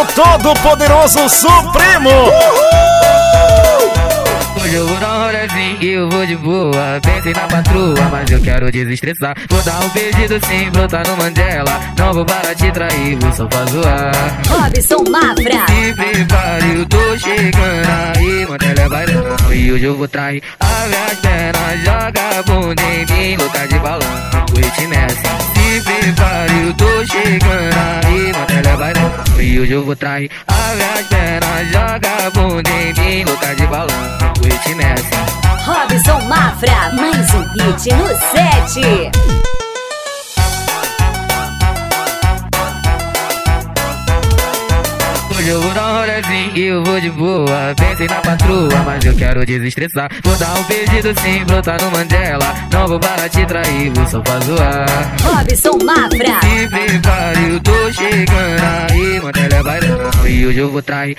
o Todo-Poderoso Supremo. Hoje eu vou dar um rolezinho e eu vou de boa. Pensei na patroa, mas eu quero desestressar. Vou dar um pedido sim, brotar no Mandela. Não vou parar de trair, vou só pra zoar. Robson Mafra. Se prepare, eu tô chegando aí, Mandela vai não. E hoje eu vou trair. Abre as pernas, joga a bunda em mim, louca de balão. O ritmo é assim. Se prepare, eu tô chegando não. E hoje eu vou trair. Abre as pernas, joga a bunda em mim, louca de balão. O é assim. Robson Mafra. Mais um hit no set. Hoje eu vou dar um rolezinho e eu vou de boa. Pensei na patroa, mas eu quero desestressar. Vou dar um pedido sim, brotar no Mandela. Não vou parar de trair, vou só pra zoar. Robson Mafra. Se prepare, eu tô chegando aí,